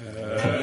Uh,